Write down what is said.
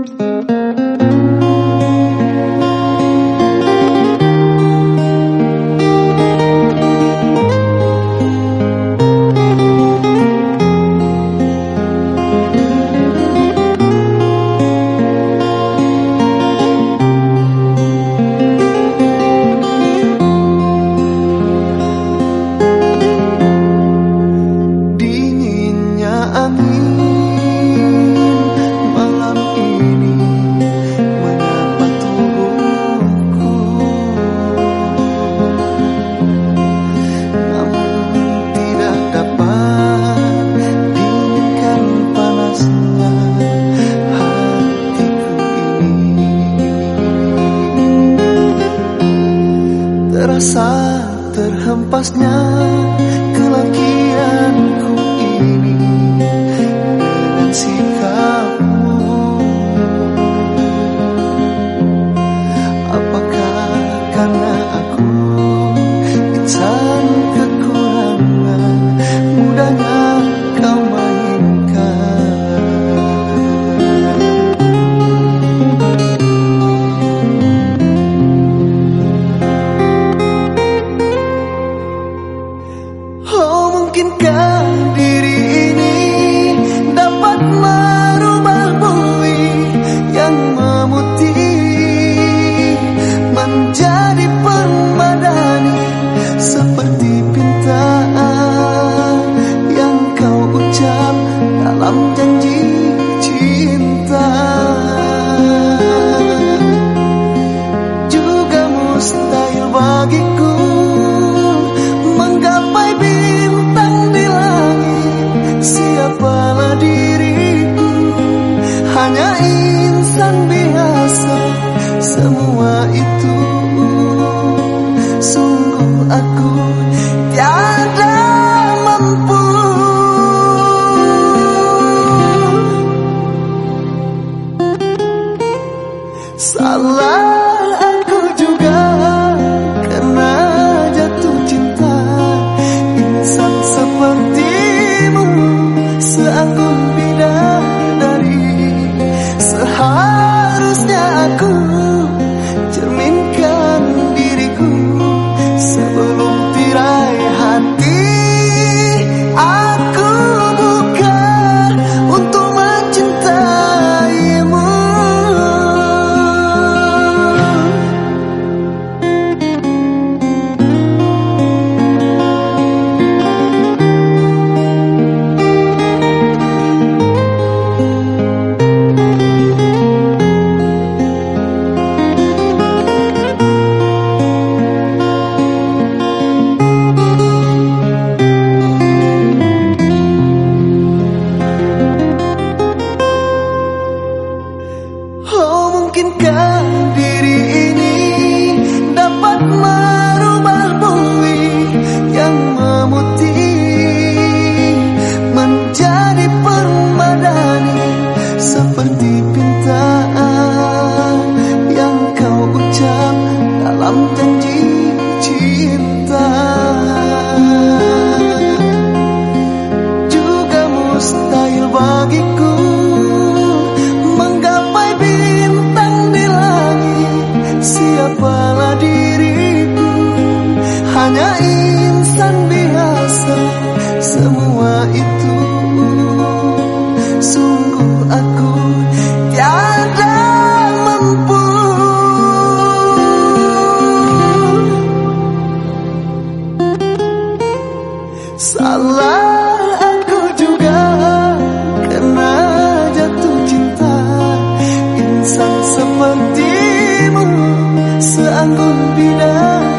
Música saat terhempasnya. semua itu. Sungguh aku tiada mampu. Salah aku juga kena jatuh cinta. Insan sepertimu seanggup itu Sungguh aku tiada mampu. Salah aku juga kena jatuh cinta Insan sepertimu Seanggun bidang.